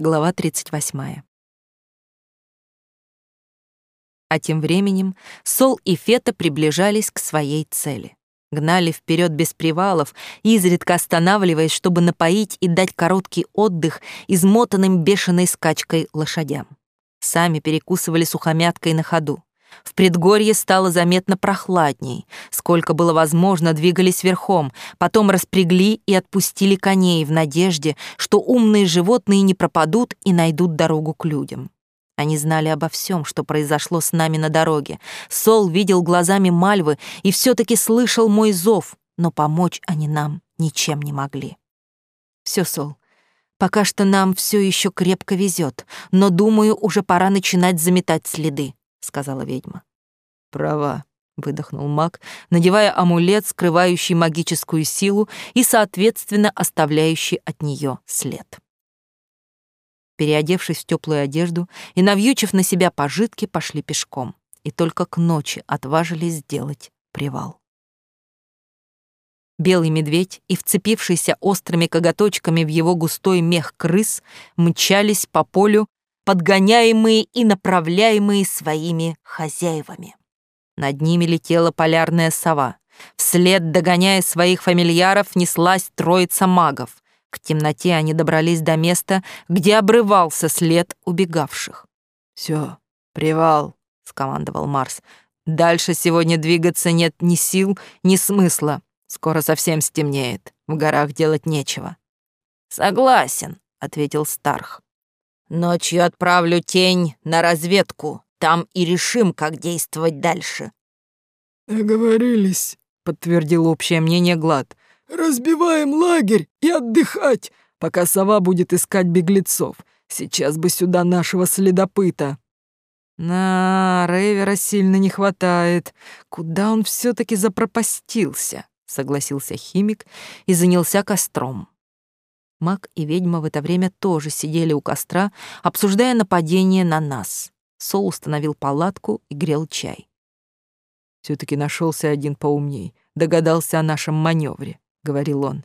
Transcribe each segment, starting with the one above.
Глава 38. А тем временем Сол и Фета приближались к своей цели. Гнали вперед без привалов, изредка останавливаясь, чтобы напоить и дать короткий отдых измотанным бешеной скачкой лошадям. Сами перекусывали сухомяткой на ходу. В предгорье стало заметно прохладней. Сколько было возможно, двигались верхом, потом распрягли и отпустили коней в надежде, что умные животные не пропадут и найдут дорогу к людям. Они знали обо всем, что произошло с нами на дороге. Сол видел глазами Мальвы и все таки слышал мой зов, но помочь они нам ничем не могли. Все, Сол, пока что нам все еще крепко везет, но, думаю, уже пора начинать заметать следы, сказала ведьма. Права, выдохнул маг, надевая амулет, скрывающий магическую силу и, соответственно, оставляющий от нее след. Переодевшись в теплую одежду и навьючив на себя пожитки, пошли пешком. И только к ночи отважились сделать привал. Белый медведь и вцепившийся острыми коготочками в его густой мех крыс мчались по полю, подгоняемые и направляемые своими хозяевами. Над ними летела полярная сова. Вслед, догоняя своих фамильяров, неслась троица магов. К темноте они добрались до места, где обрывался след убегавших. «Все, привал», — скомандовал Марс. «Дальше сегодня двигаться нет ни сил, ни смысла. Скоро совсем стемнеет. В горах делать нечего». «Согласен», — ответил Старх. «Ночью отправлю тень на разведку. Там и решим, как действовать дальше». «Договорились», — подтвердил общее мнение Глад. Разбиваем лагерь и отдыхать, пока сова будет искать беглецов. Сейчас бы сюда нашего следопыта. На, Рейвера сильно не хватает. Куда он все таки запропастился? Согласился химик и занялся костром. Маг и ведьма в это время тоже сидели у костра, обсуждая нападение на нас. Сол установил палатку и грел чай. все таки нашелся один поумней, догадался о нашем маневре говорил он.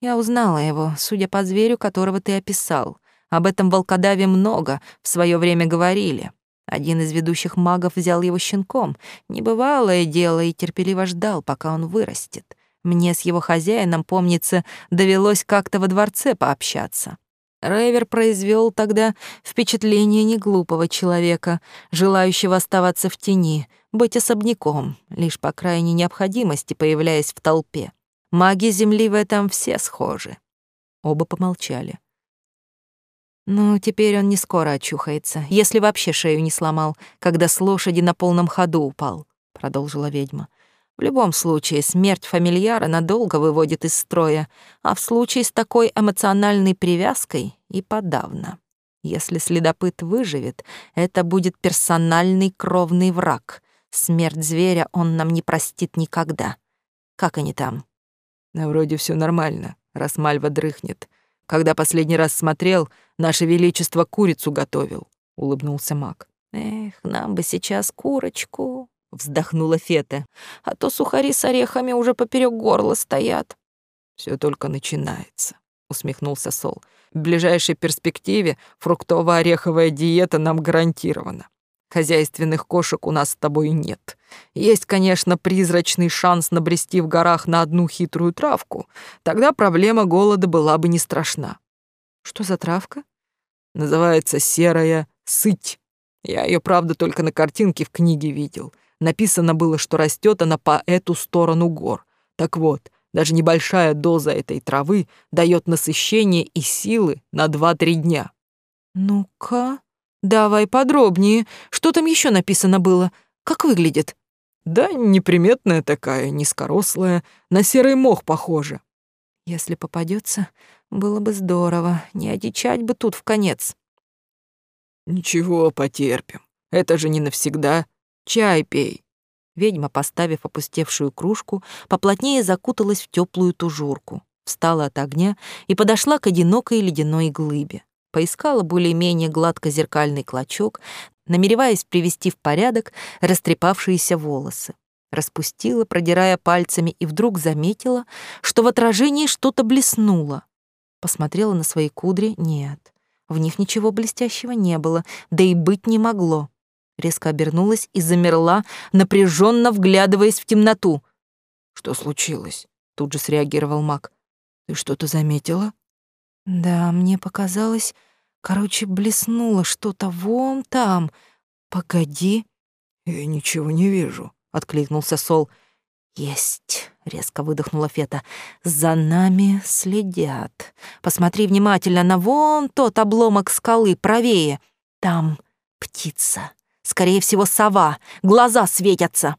Я узнала его, судя по зверю, которого ты описал. Об этом волкодаве много в свое время говорили. Один из ведущих магов взял его щенком. Небывалое дело и терпеливо ждал, пока он вырастет. Мне с его хозяином, помнится, довелось как-то во дворце пообщаться. Рейвер произвел тогда впечатление неглупого человека, желающего оставаться в тени, быть особняком, лишь по крайней необходимости появляясь в толпе. Маги Земли в этом все схожи. Оба помолчали. Ну, теперь он не скоро очухается, если вообще шею не сломал, когда с лошади на полном ходу упал, продолжила ведьма. В любом случае, смерть фамильяра надолго выводит из строя, а в случае с такой эмоциональной привязкой и подавно. Если следопыт выживет, это будет персональный кровный враг. Смерть зверя он нам не простит никогда. Как они там? Да вроде все нормально, раз Мальва дрыхнет. Когда последний раз смотрел, наше величество курицу готовил, улыбнулся Мак. Эх, нам бы сейчас курочку, вздохнула Фета, а то сухари с орехами уже поперек горла стоят. Все только начинается, усмехнулся Сол. В ближайшей перспективе фруктово-ореховая диета нам гарантирована. Хозяйственных кошек у нас с тобой нет. Есть, конечно, призрачный шанс набрести в горах на одну хитрую травку. Тогда проблема голода была бы не страшна. Что за травка? Называется серая сыть. Я ее, правда, только на картинке в книге видел. Написано было, что растет она по эту сторону гор. Так вот, даже небольшая доза этой травы дает насыщение и силы на 2-3 дня. Ну-ка, «Давай подробнее. Что там еще написано было? Как выглядит?» «Да неприметная такая, низкорослая, на серый мох похожа». «Если попадется, было бы здорово. Не одичать бы тут в конец». «Ничего, потерпим. Это же не навсегда. Чай пей». Ведьма, поставив опустевшую кружку, поплотнее закуталась в теплую тужурку, встала от огня и подошла к одинокой ледяной глыбе поискала более-менее гладко-зеркальный клочок, намереваясь привести в порядок растрепавшиеся волосы. Распустила, продирая пальцами, и вдруг заметила, что в отражении что-то блеснуло. Посмотрела на свои кудри — нет. В них ничего блестящего не было, да и быть не могло. Резко обернулась и замерла, напряженно вглядываясь в темноту. «Что случилось?» — тут же среагировал маг. «Ты что-то заметила?» «Да, мне показалось, короче, блеснуло что-то вон там. Погоди». «Я ничего не вижу», — откликнулся Сол. «Есть», — резко выдохнула Фета. «За нами следят. Посмотри внимательно на вон тот обломок скалы правее. Там птица. Скорее всего, сова. Глаза светятся».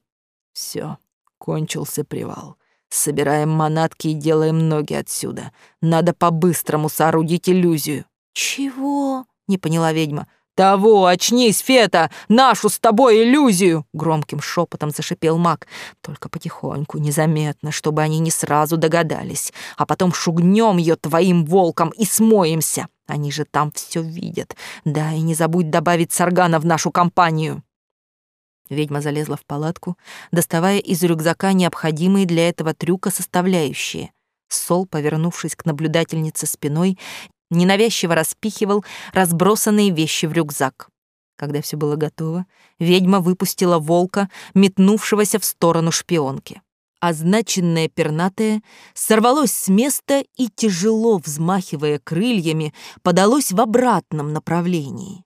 Все, кончился привал. Собираем манатки и делаем ноги отсюда. Надо по-быстрому соорудить иллюзию». «Чего?» — не поняла ведьма. «Того, очнись, Фета! Нашу с тобой иллюзию!» Громким шепотом зашипел маг. «Только потихоньку, незаметно, чтобы они не сразу догадались. А потом шугнем ее твоим волком и смоемся. Они же там все видят. Да, и не забудь добавить Саргана в нашу компанию». Ведьма залезла в палатку, доставая из рюкзака необходимые для этого трюка составляющие. Сол, повернувшись к наблюдательнице спиной, ненавязчиво распихивал разбросанные вещи в рюкзак. Когда все было готово, ведьма выпустила волка, метнувшегося в сторону шпионки. Означенное пернатое сорвалось с места и, тяжело взмахивая крыльями, подалось в обратном направлении.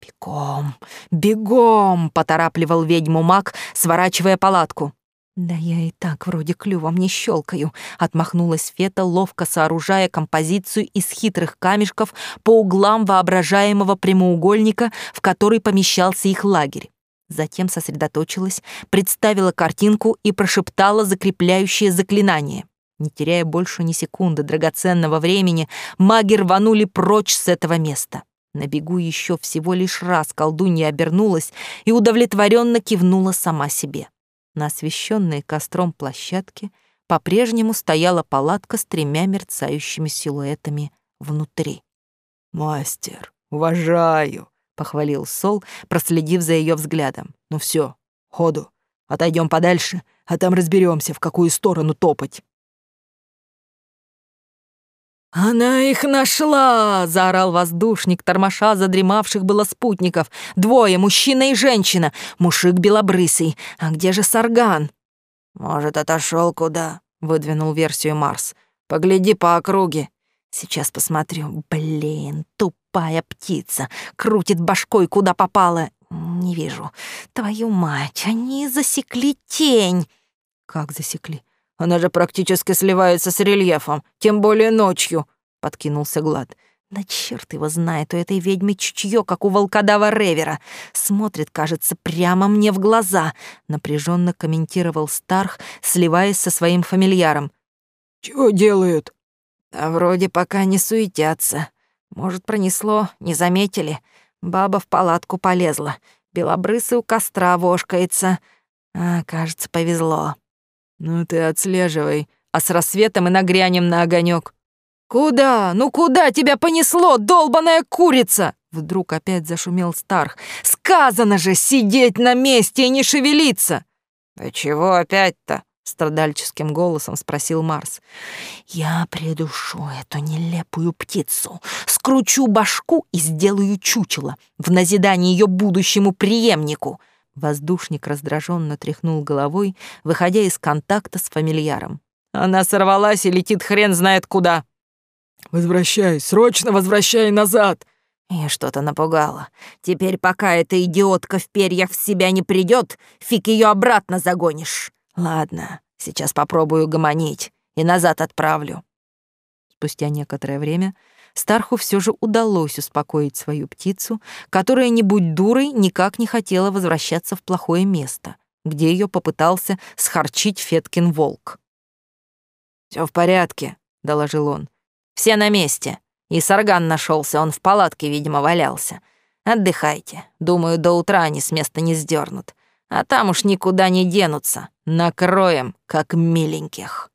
«Бегом, бегом!» — поторапливал ведьму маг, сворачивая палатку. «Да я и так вроде клювом не щелкаю», — отмахнулась Фета, ловко сооружая композицию из хитрых камешков по углам воображаемого прямоугольника, в который помещался их лагерь. Затем сосредоточилась, представила картинку и прошептала закрепляющее заклинание. Не теряя больше ни секунды драгоценного времени, маги рванули прочь с этого места. На бегу еще всего лишь раз колдунья обернулась и удовлетворенно кивнула сама себе. На освещенной костром площадке по-прежнему стояла палатка с тремя мерцающими силуэтами внутри. «Мастер, уважаю!» — похвалил Сол, проследив за ее взглядом. «Ну все, ходу, отойдем подальше, а там разберемся, в какую сторону топать». «Она их нашла!» — заорал воздушник, тормоша задремавших было спутников. «Двое, мужчина и женщина, мужик белобрысый. А где же Сарган?» «Может, отошел куда?» — выдвинул версию Марс. «Погляди по округе». «Сейчас посмотрю. Блин, тупая птица. Крутит башкой, куда попала. Не вижу. Твою мать, они засекли тень». «Как засекли?» Она же практически сливается с рельефом, тем более ночью», — подкинулся Глад. Да черт его знает, у этой ведьмы чутье, как у волкодава Ревера. Смотрит, кажется, прямо мне в глаза, напряженно комментировал Старх, сливаясь со своим фамильяром. Чего делают? А вроде пока не суетятся. Может, пронесло, не заметили. Баба в палатку полезла. Белобрысый у костра вошкается. А, кажется, повезло. «Ну ты отслеживай, а с рассветом и нагрянем на огонек. «Куда? Ну куда тебя понесло, долбаная курица?» Вдруг опять зашумел Старх. «Сказано же сидеть на месте и не шевелиться!» «Да чего опять-то?» — страдальческим голосом спросил Марс. «Я придушу эту нелепую птицу, скручу башку и сделаю чучело в назидание ее будущему преемнику!» Воздушник раздраженно тряхнул головой, выходя из контакта с фамильяром. «Она сорвалась и летит хрен знает куда!» «Возвращай, срочно возвращай назад!» И что-то напугало. Теперь, пока эта идиотка в перьях в себя не придет, фиг ее обратно загонишь. Ладно, сейчас попробую гомонить и назад отправлю. Спустя некоторое время Старху все же удалось успокоить свою птицу, которая, не будь дурой, никак не хотела возвращаться в плохое место, где ее попытался схарчить Феткин волк. Все в порядке», — доложил он. «Все на месте. И Сарган нашелся, он в палатке, видимо, валялся. Отдыхайте. Думаю, до утра они с места не сдернут. А там уж никуда не денутся. Накроем, как миленьких».